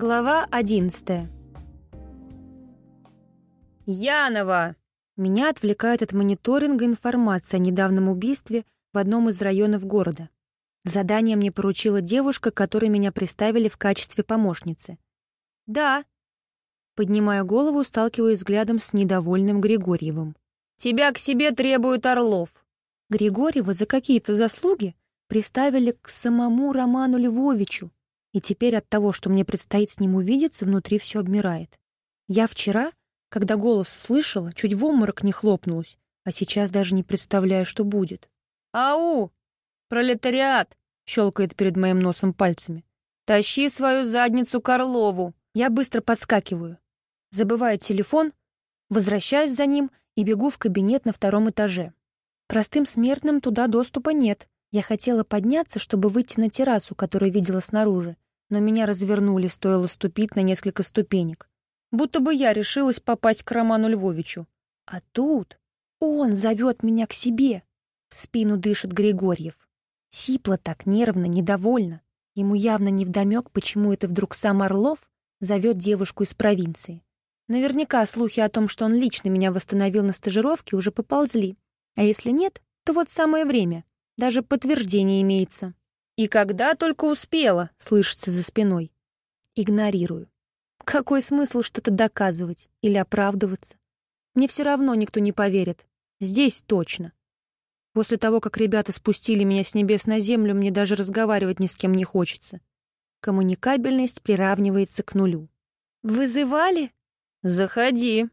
Глава одиннадцатая. «Янова!» Меня отвлекает от мониторинга информация о недавнем убийстве в одном из районов города. Задание мне поручила девушка, которой меня приставили в качестве помощницы. «Да». Поднимая голову, сталкиваюсь взглядом с недовольным Григорьевым. «Тебя к себе требует Орлов». Григорьева за какие-то заслуги приставили к самому Роману Львовичу, и теперь от того, что мне предстоит с ним увидеться, внутри все обмирает. Я вчера, когда голос услышала, чуть в обморок не хлопнулась, а сейчас даже не представляю, что будет. «Ау! Пролетариат!» — щелкает перед моим носом пальцами. «Тащи свою задницу к Орлову!» Я быстро подскакиваю. Забываю телефон, возвращаюсь за ним и бегу в кабинет на втором этаже. Простым смертным туда доступа нет. Я хотела подняться, чтобы выйти на террасу, которую видела снаружи, но меня развернули, стоило ступить на несколько ступенек. Будто бы я решилась попасть к Роману Львовичу. А тут он зовет меня к себе. В спину дышит Григорьев. Сипло так, нервно, недовольно. Ему явно невдомек, почему это вдруг сам Орлов зовет девушку из провинции. Наверняка слухи о том, что он лично меня восстановил на стажировке, уже поползли. А если нет, то вот самое время. Даже подтверждение имеется. «И когда только успела», — слышится за спиной. Игнорирую. Какой смысл что-то доказывать или оправдываться? Мне все равно никто не поверит. Здесь точно. После того, как ребята спустили меня с небес на землю, мне даже разговаривать ни с кем не хочется. Коммуникабельность приравнивается к нулю. «Вызывали?» «Заходи»,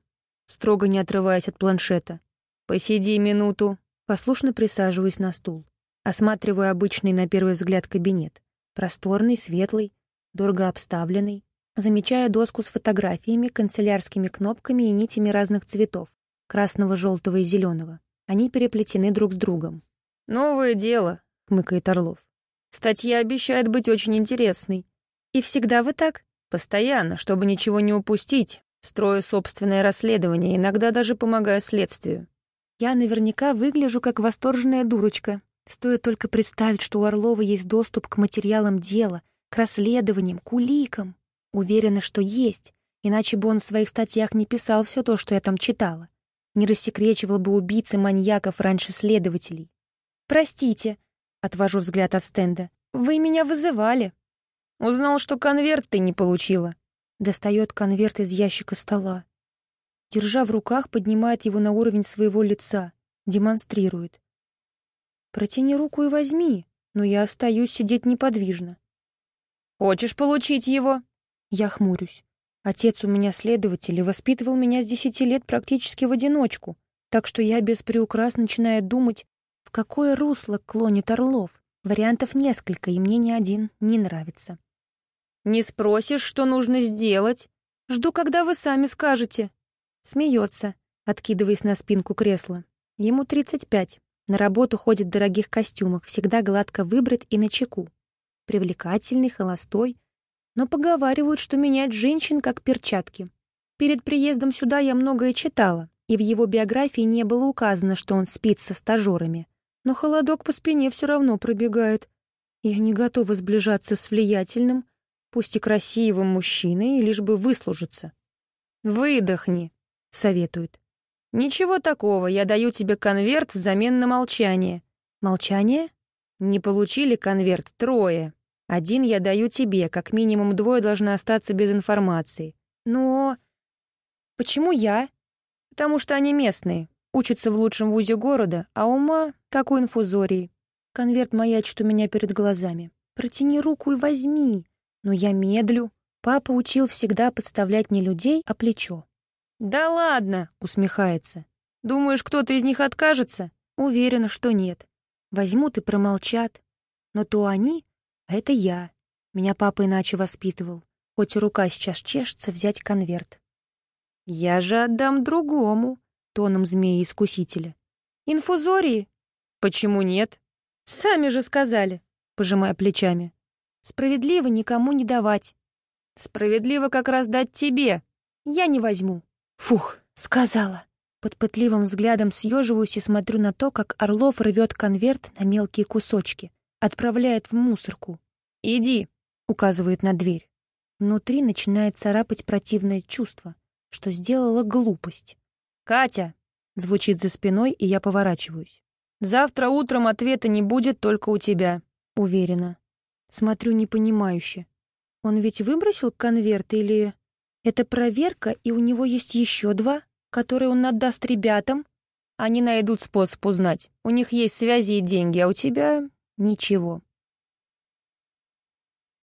строго не отрываясь от планшета. «Посиди минуту». Послушно присаживаюсь на стул. Осматриваю обычный на первый взгляд кабинет. Просторный, светлый, дорого обставленный. Замечаю доску с фотографиями, канцелярскими кнопками и нитями разных цветов. Красного, желтого и зеленого. Они переплетены друг с другом. «Новое дело», — хмыкает Орлов. «Статья обещает быть очень интересной. И всегда вы так?» «Постоянно, чтобы ничего не упустить. Строю собственное расследование, иногда даже помогаю следствию». Я наверняка выгляжу как восторженная дурочка, Стоит только представить, что у Орлова есть доступ к материалам дела, к расследованиям, к уликам. Уверена, что есть, иначе бы он в своих статьях не писал все то, что я там читала. Не рассекречивал бы убийцы маньяков раньше следователей. «Простите», — отвожу взгляд от стенда, — «вы меня вызывали». «Узнал, что конверт ты не получила». Достает конверт из ящика стола. Держа в руках, поднимает его на уровень своего лица, демонстрирует. Протяни руку и возьми, но я остаюсь сидеть неподвижно. Хочешь получить его? Я хмурюсь. Отец у меня следователь и воспитывал меня с десяти лет практически в одиночку, так что я без приукрас начинаю думать, в какое русло клонит Орлов. Вариантов несколько, и мне ни один не нравится. «Не спросишь, что нужно сделать?» «Жду, когда вы сами скажете». Смеется, откидываясь на спинку кресла. Ему тридцать пять. На работу ходит в дорогих костюмах, всегда гладко выбрит и на чеку. Привлекательный, холостой. Но поговаривают, что меняет женщин как перчатки. Перед приездом сюда я многое читала, и в его биографии не было указано, что он спит со стажерами. Но холодок по спине все равно пробегает. Я не готова сближаться с влиятельным, пусть и красивым мужчиной, лишь бы выслужиться. «Выдохни», — советует. «Ничего такого, я даю тебе конверт взамен на молчание». «Молчание?» «Не получили конверт трое. Один я даю тебе, как минимум двое должны остаться без информации». «Но...» «Почему я?» «Потому что они местные, учатся в лучшем вузе города, а ума, как у инфузории». Конверт маячит у меня перед глазами. «Протяни руку и возьми». Но я медлю. Папа учил всегда подставлять не людей, а плечо. «Да ладно!» — усмехается. «Думаешь, кто-то из них откажется?» Уверена, что нет. Возьмут и промолчат. Но то они, а это я. Меня папа иначе воспитывал. Хоть рука сейчас чешется взять конверт. «Я же отдам другому», — тоном змеи-искусителя. «Инфузории?» «Почему нет?» «Сами же сказали», — пожимая плечами. «Справедливо никому не давать». «Справедливо как раз дать тебе». «Я не возьму». Фух, сказала. Под пытливым взглядом съеживаюсь и смотрю на то, как Орлов рвет конверт на мелкие кусочки, отправляет в мусорку. «Иди», — указывает на дверь. Внутри начинает царапать противное чувство, что сделала глупость. «Катя!» — звучит за спиной, и я поворачиваюсь. «Завтра утром ответа не будет только у тебя», — уверена. Смотрю непонимающе. Он ведь выбросил конверт или... Это проверка, и у него есть еще два, которые он отдаст ребятам? Они найдут способ узнать. У них есть связи и деньги, а у тебя — ничего.